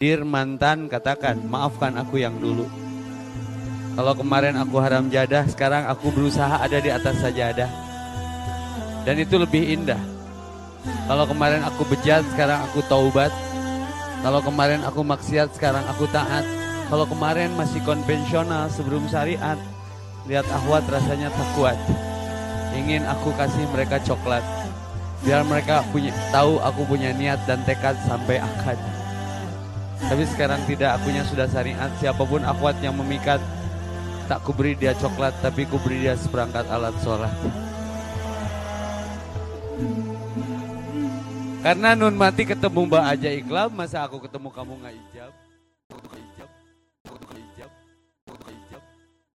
Dir mantan katakan, maafkan aku yang dulu. Kalau kemarin aku haram jadah, sekarang aku berusaha ada di atas sajadah. Dan itu lebih indah. Kalau kemarin aku bejat, sekarang aku taubat. Kalau kemarin aku maksiat, sekarang aku taat. Kalau kemarin masih konvensional sebelum syariat, lihat ahwat rasanya tak kuat. Ingin aku kasih mereka coklat. Biar mereka punya tahu aku punya niat dan tekad sampai akad. Tapi sekarang tidak, akunya sudah syariat. Siapa pun akhwat yang memikat, tak kuberi dia coklat, tapi kuberi dia seperangkat alat sholat. Karena nun mati ketemu mbak aja iklam, masa aku ketemu kamu nggak ijab?